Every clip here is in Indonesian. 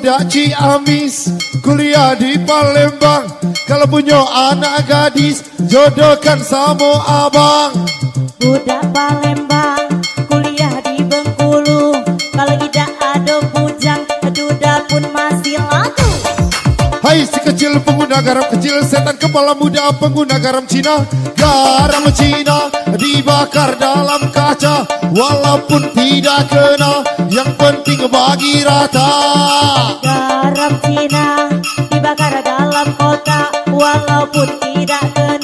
budak Ciamis Kuliah di Palembang. Kalau punya anak gadis Jodohkan sama abang. Budak Palembang. Hai si kecil pengguna garam kecil Setan kepala muda pengguna garam Cina. Garam Cina dibakar dalam kaca Walaupun tidak kena. Yang penting bagi rata. Garam Cina dibakar dalam kota Walaupun tidak kena.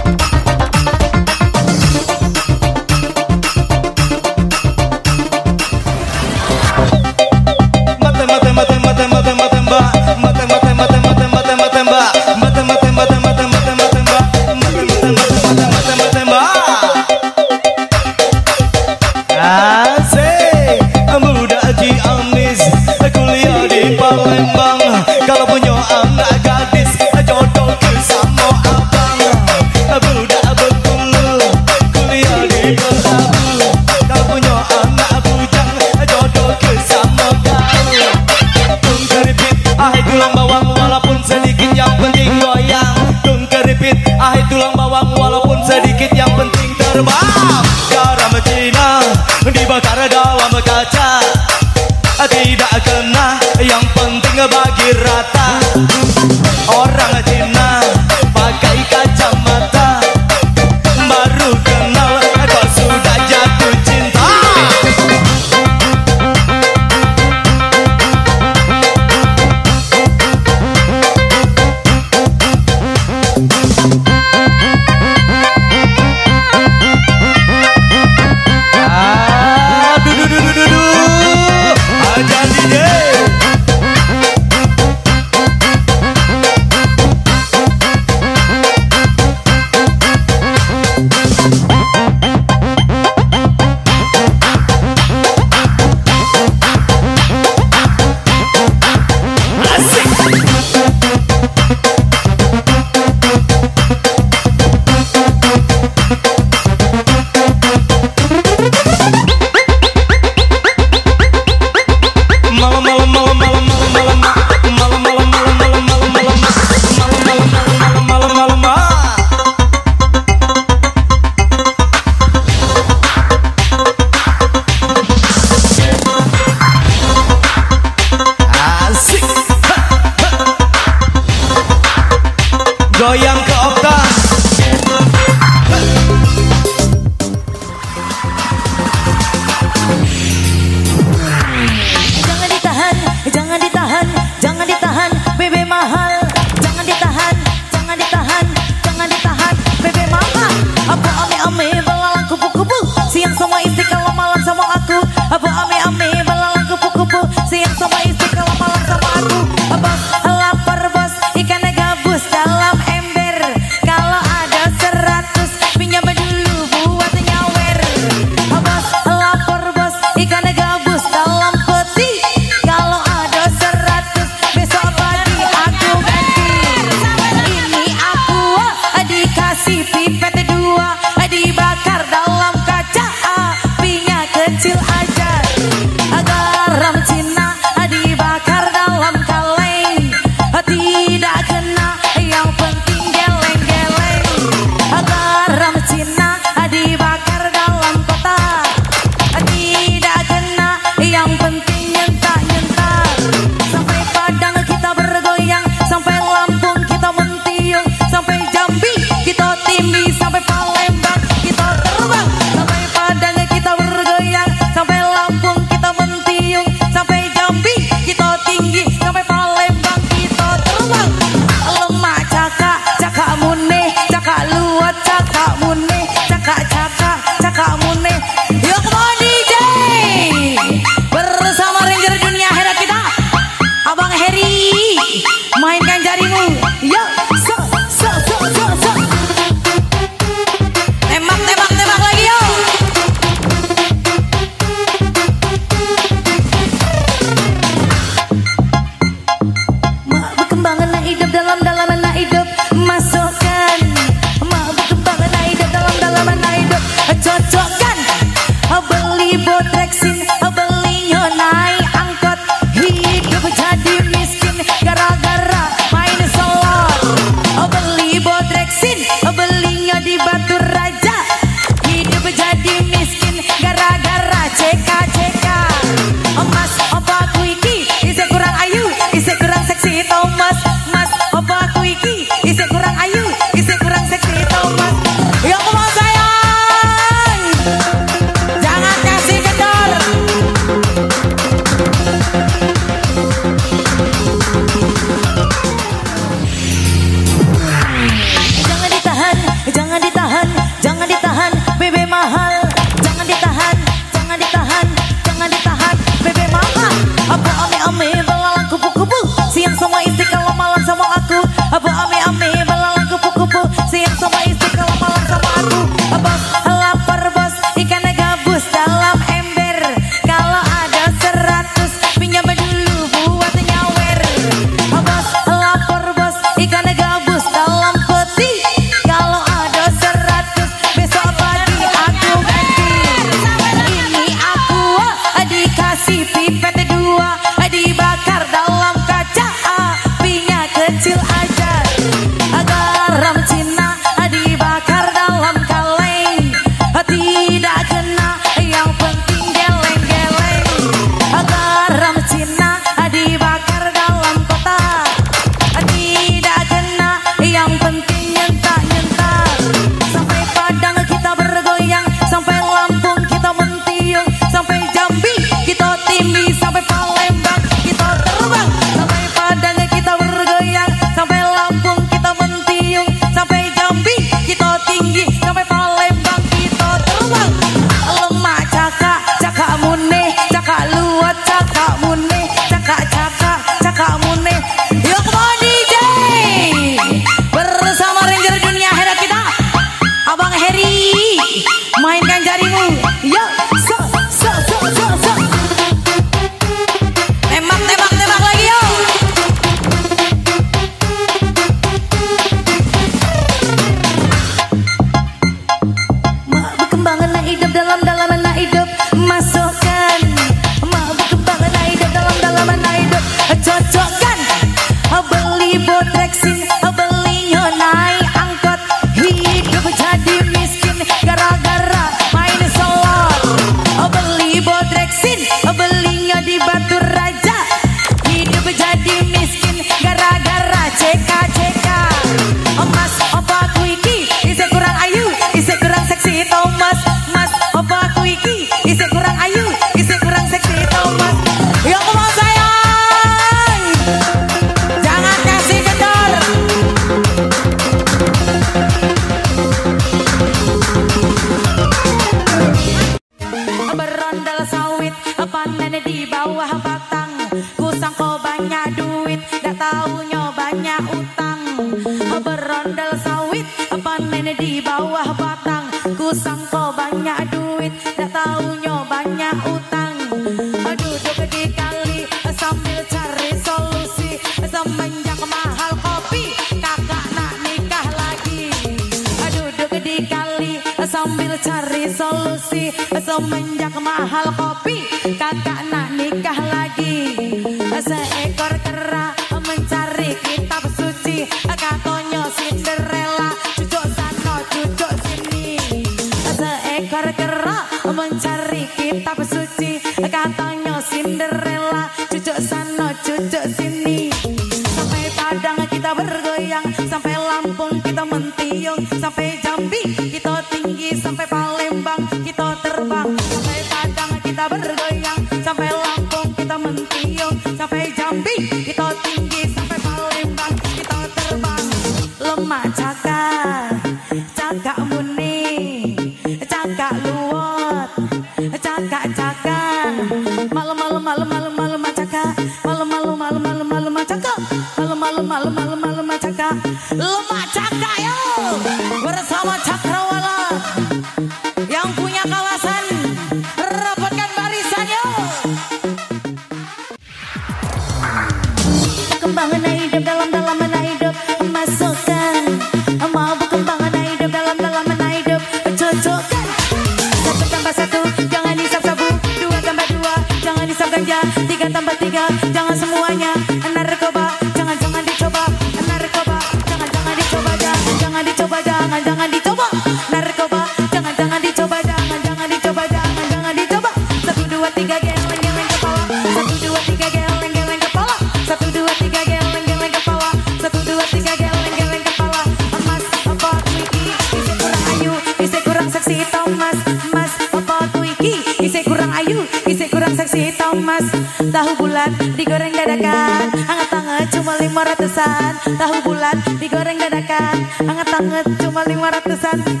tahu bulan digoreng dadakan. Anget-anget cuma lima ratusan.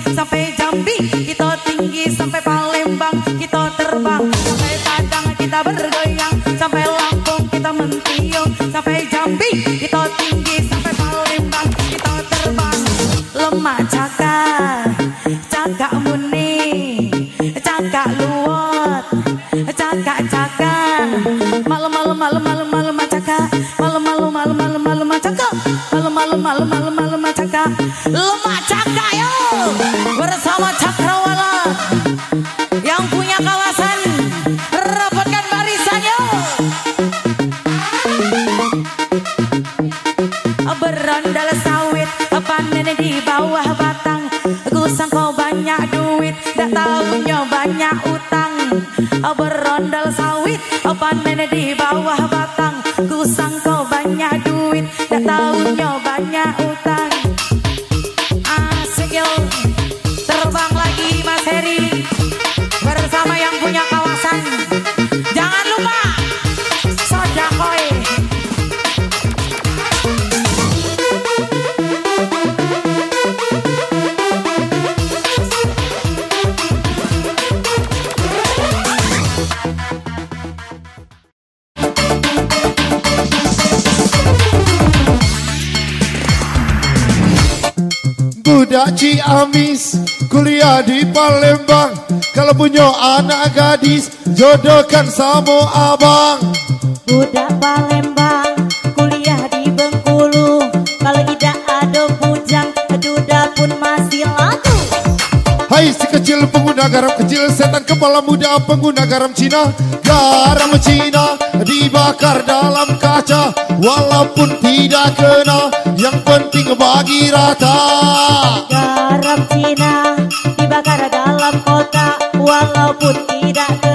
伤悲。gratis Jodohkan sama abang. Budak Palembang Kuliah di Bengkulu. Kalau tidak ada bujang Duda pun masih laku. Hai si kecil pengguna garam kecil Setan kepala muda pengguna garam Cina. Garam Cina Dibakar dalam kaca Walaupun tidak kena. Yang penting bagi rata. Garam Cina Dibakar dalam Put it putira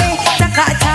me. Taka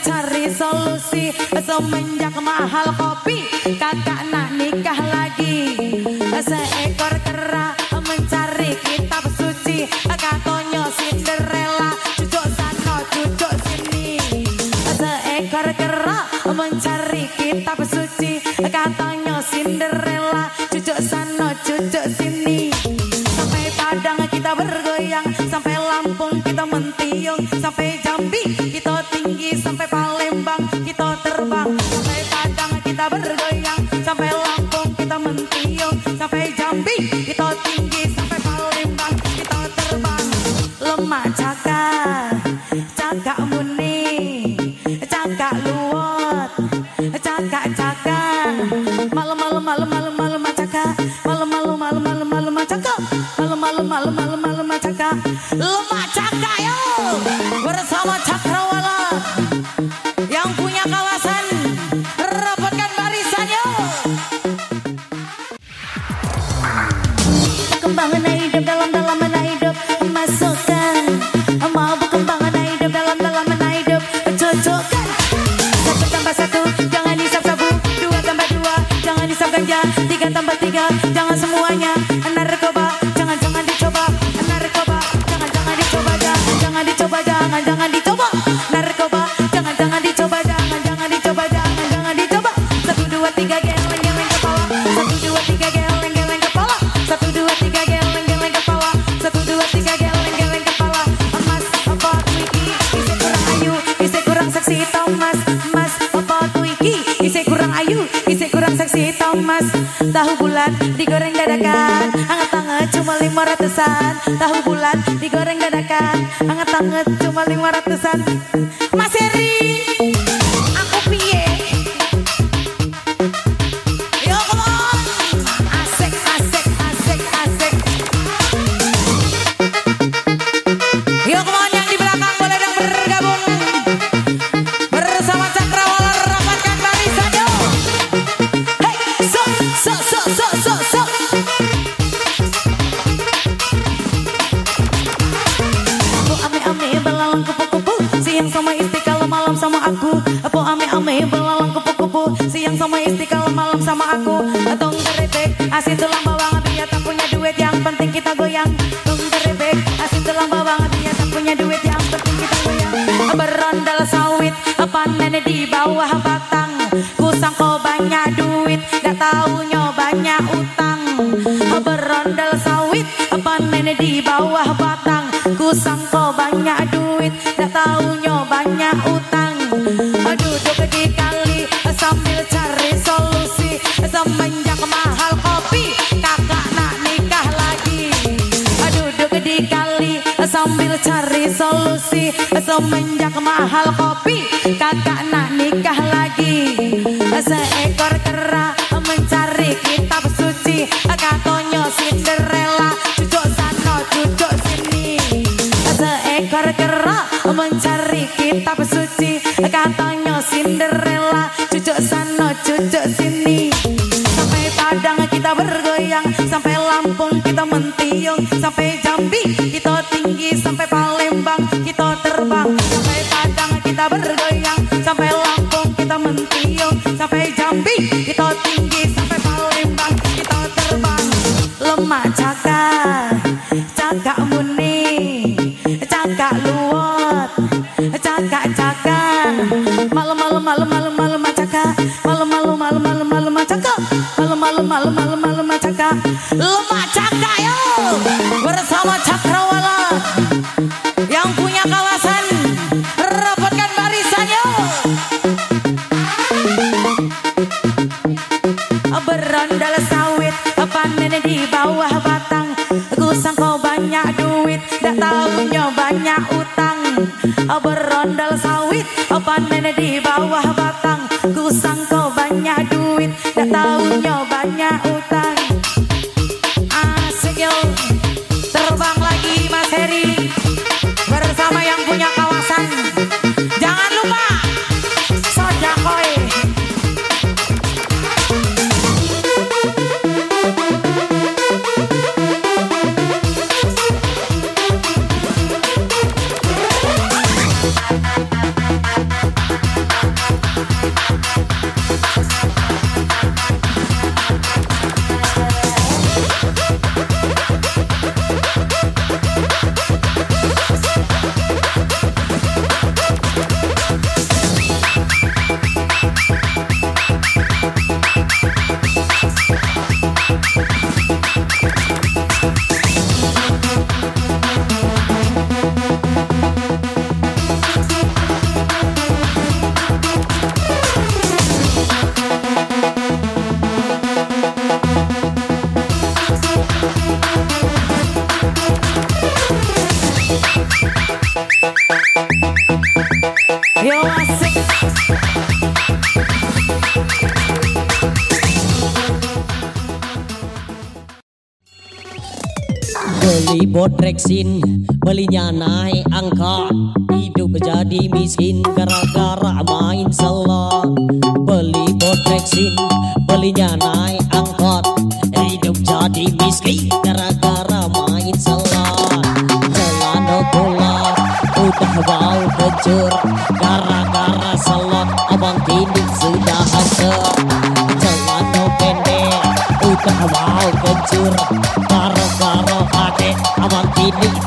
cari solusi. Semenjak mahal kopi Kakak nak nikah lagi. Saya digoreng dadakan anget-anget cuma lima ratusan. Mas Heri! I go. macaka malam malam malam malam malam macaka malam malam malam malam malam macaka malam malam malam malam malam macaka lu macaka yo. Bersama cakra. bereksin Belinya naik angka. Hidup jadi miskin Gara-gara main salah Beli botrexin, Belinya naik angkot Hidup jadi miskin Gara-gara main salah Celana bola Udah bau kecur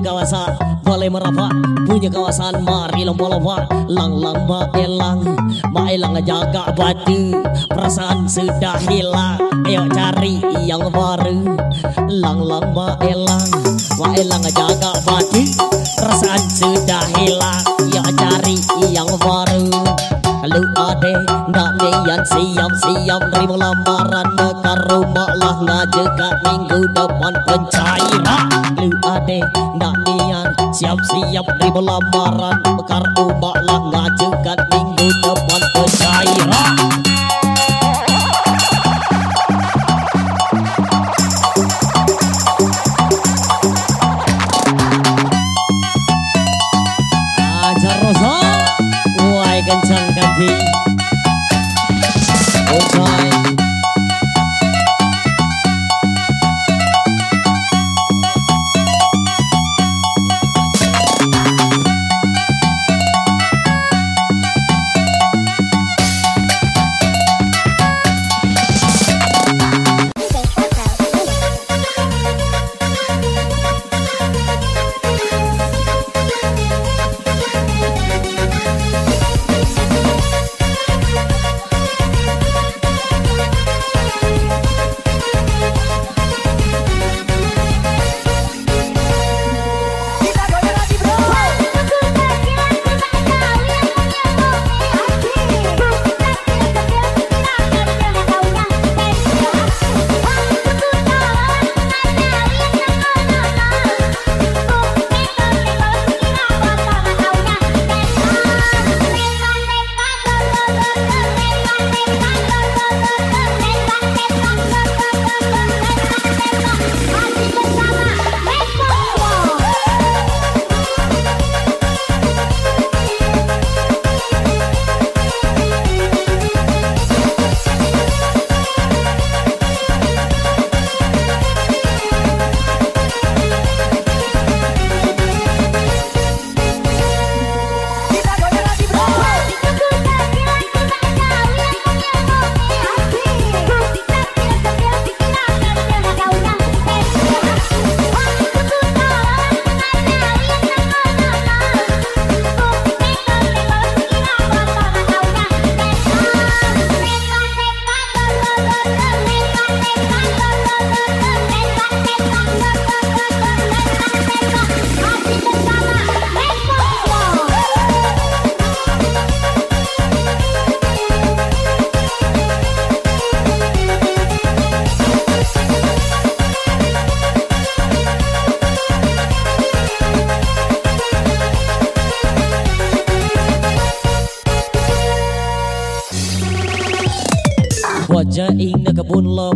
kawasan boleh merapat punya kawasan mari lomba lomba lang lang ma elang ma elang jaga batu. Perasaan sudah hilang. Ayo cari yang baru. Lang lang ma elang ma elang jaga batu. Perasaan sudah hilang. Ayo cari yang baru. Kalau ada nggak niat siap-siap terima lamaran ke rumah lah. Ngajak minggu depan pencairan ade ndak nian siap-siap ribu lamaran. Bekar ubak lah ngajukan minggu depan pencairan ajar rosa wai ganti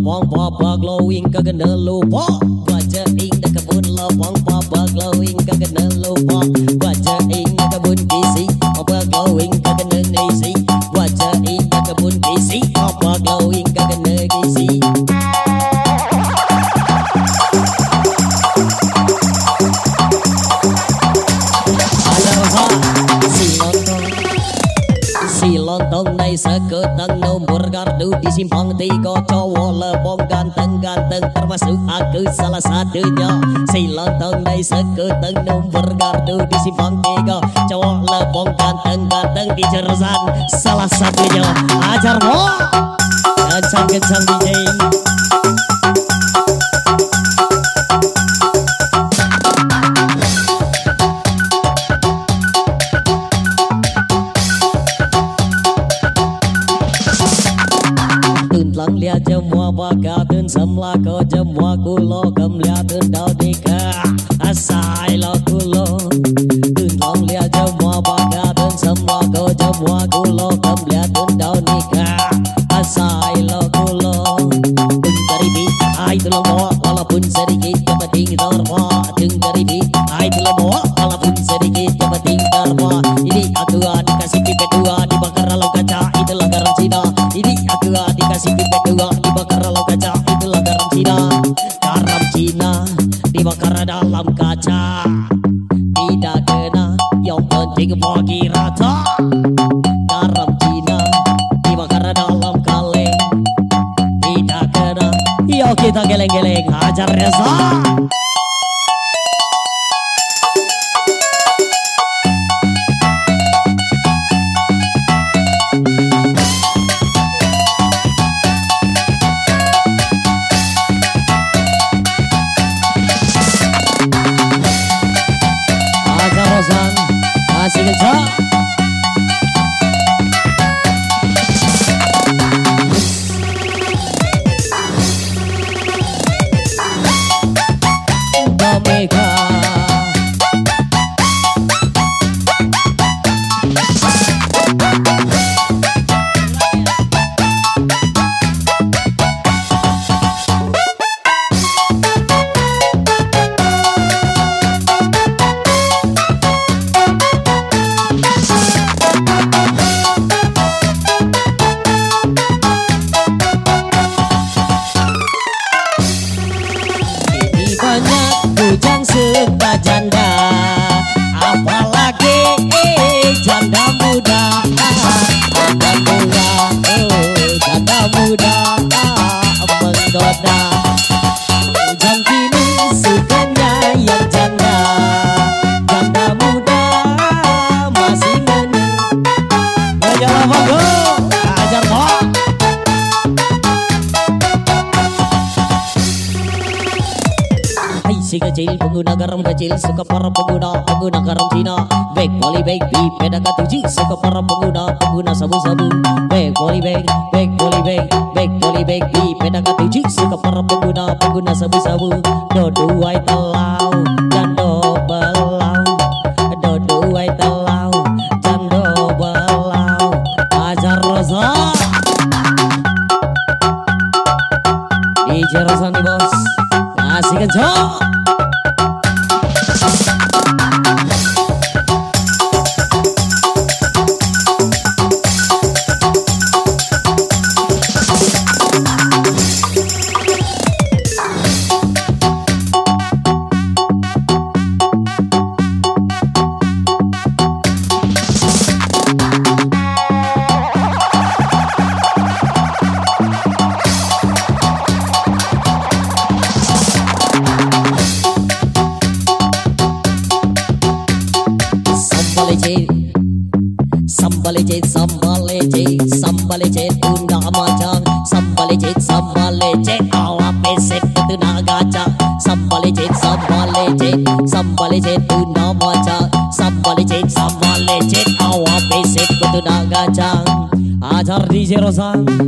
wong bo bo glowing kaganalo bo kartu salah satunya. Silontong dari sekuteng nomor kartu di simpang tiga. Cowok lebong ganteng-ganteng kan di jurusan salah satunya Ajar mo Kencang-kencang DJ di peda katuji suka para pengguna pengguna sabu-sabu. Back beg back back volley beg back volley di peda katuji suka para pengguna pengguna sabu-sabu. Dodo DJ Rosan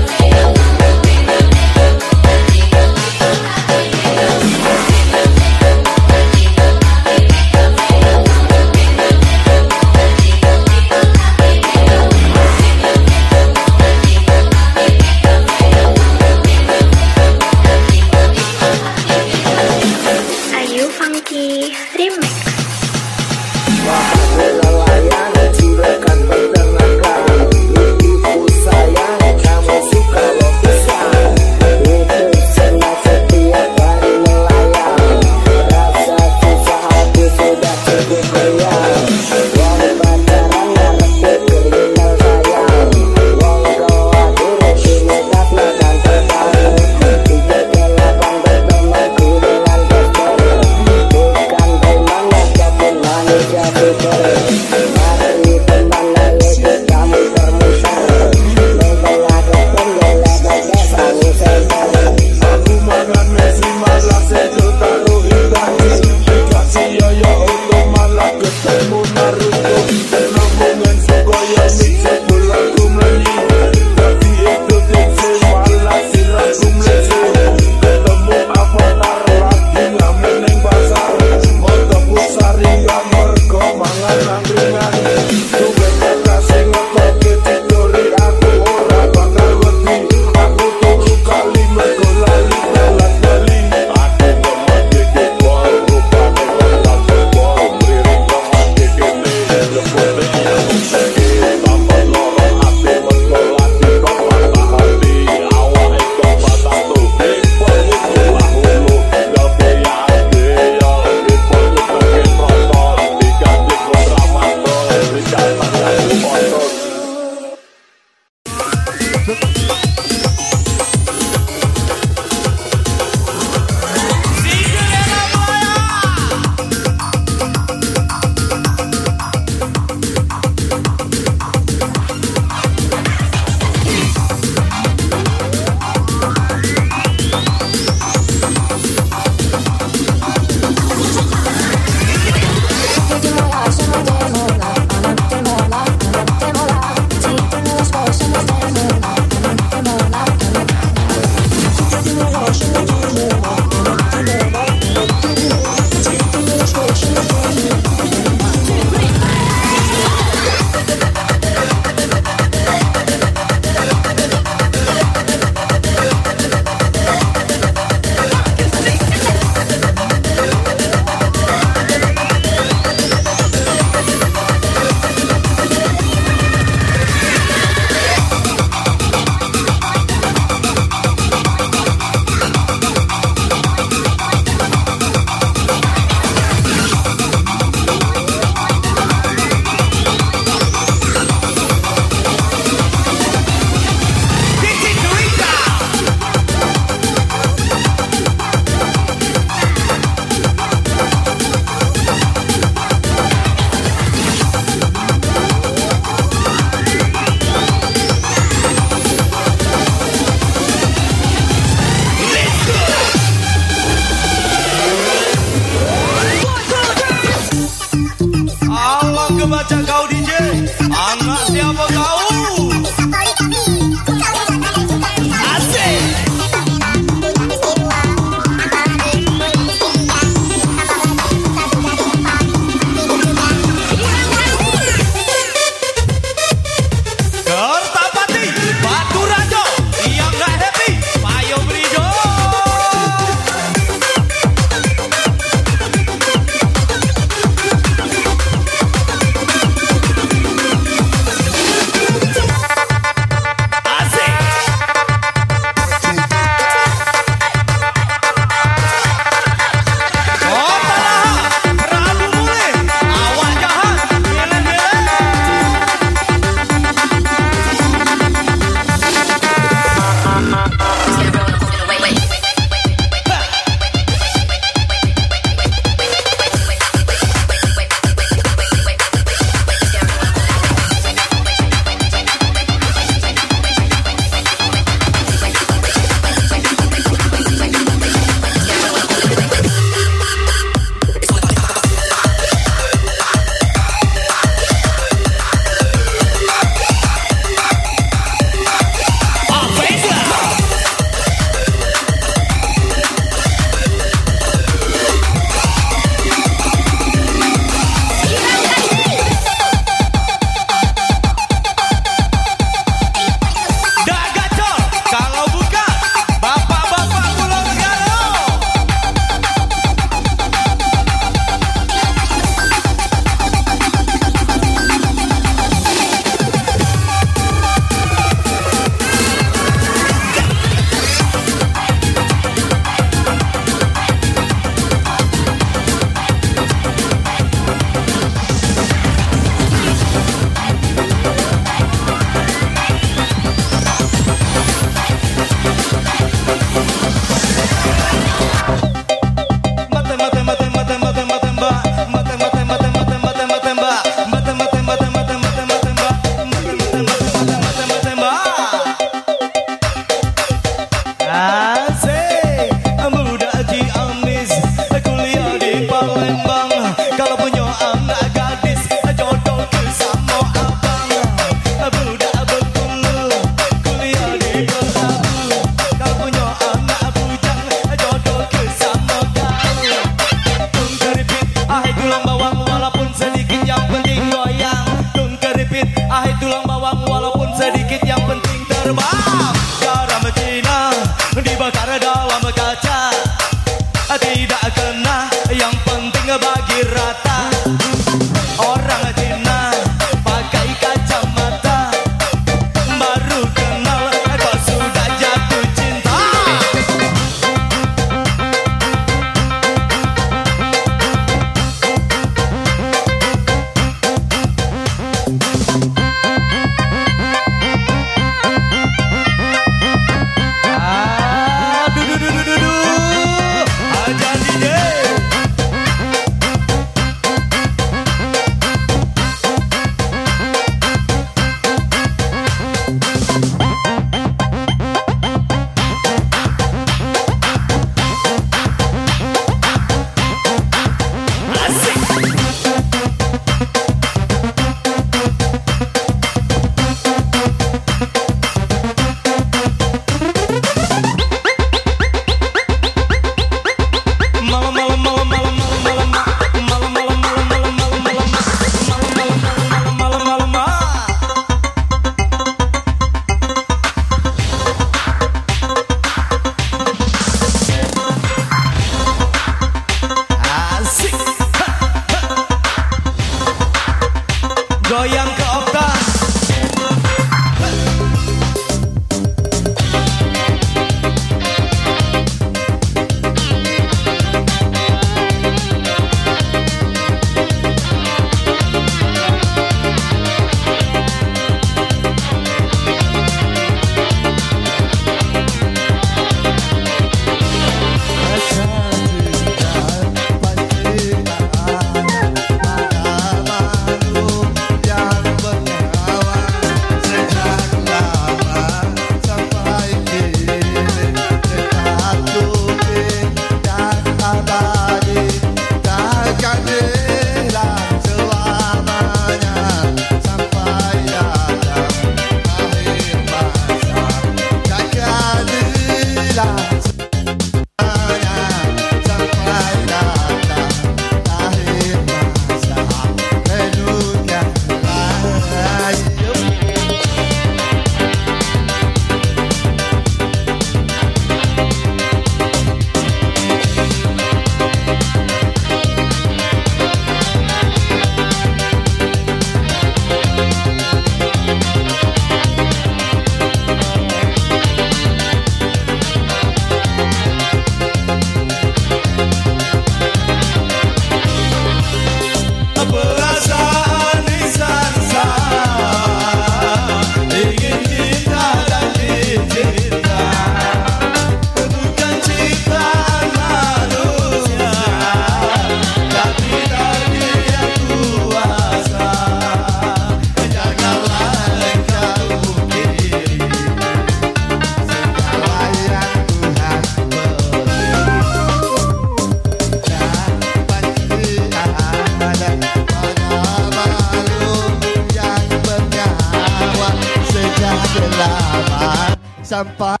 Grandpa.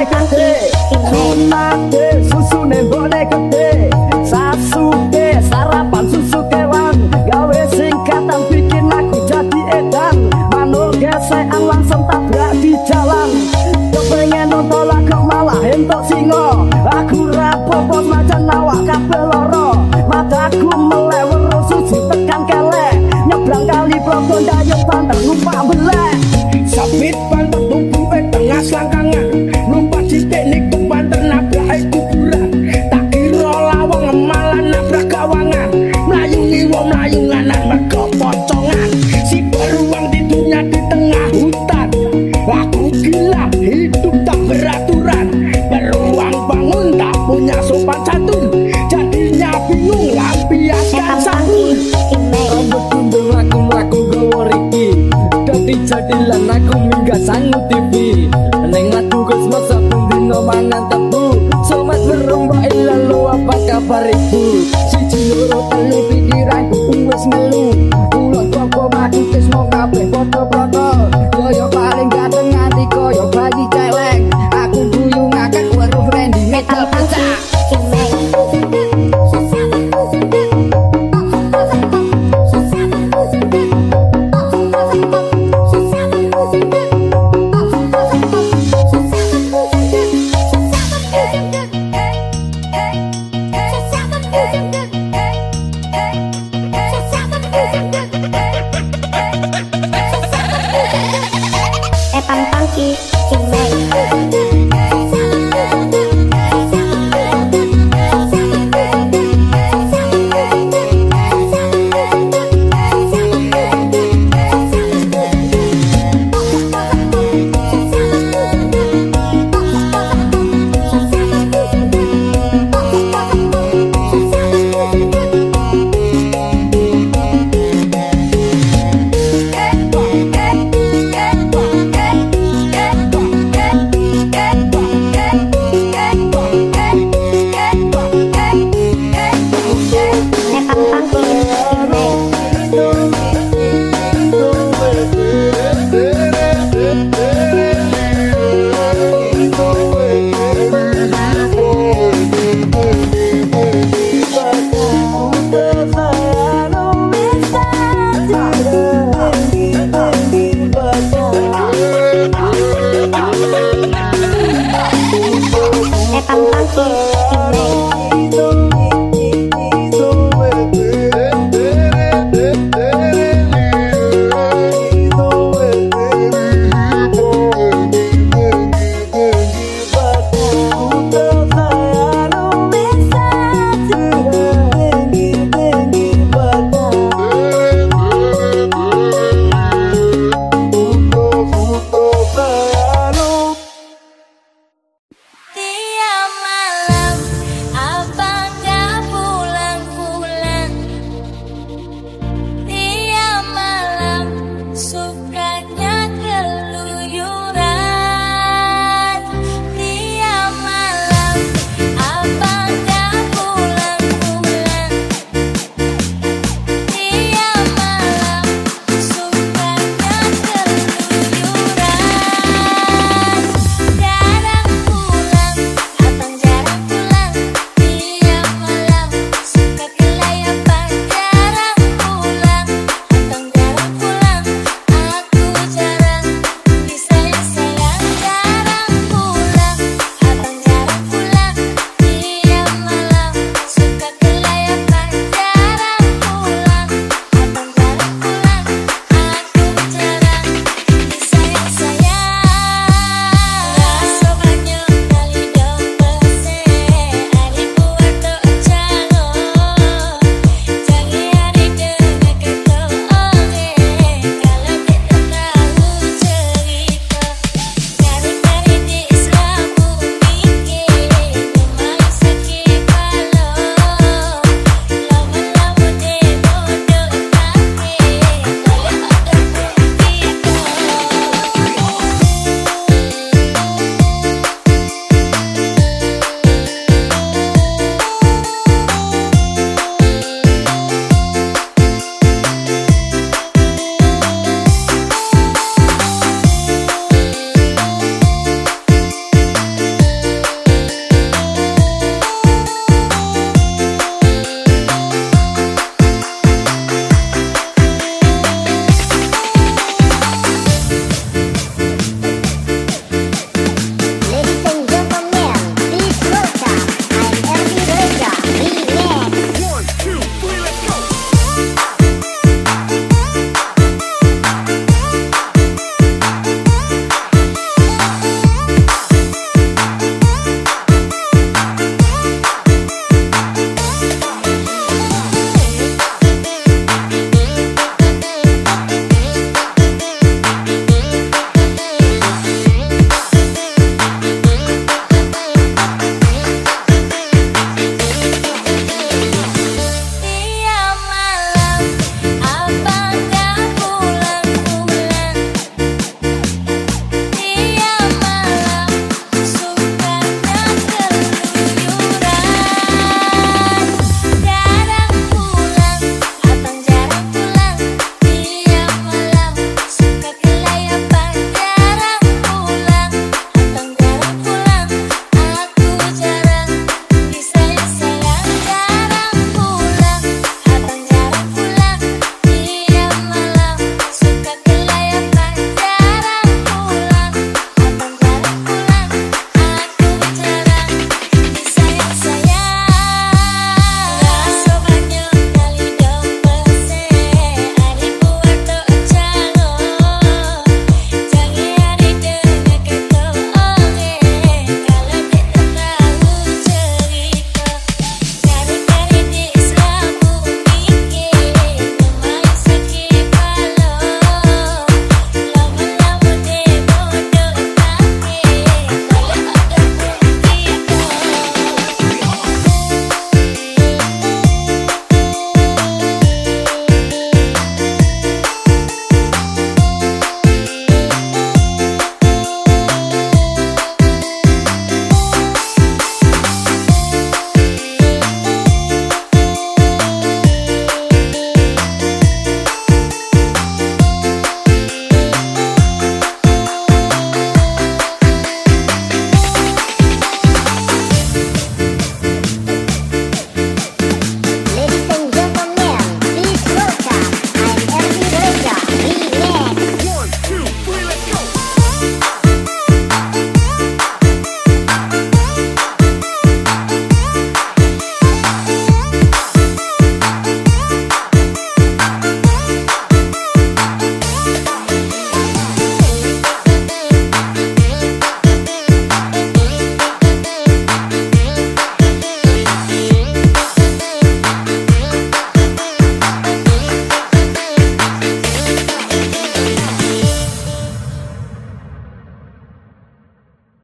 boneca, ei, ei, ei, ei, ei, ei, ei, ei,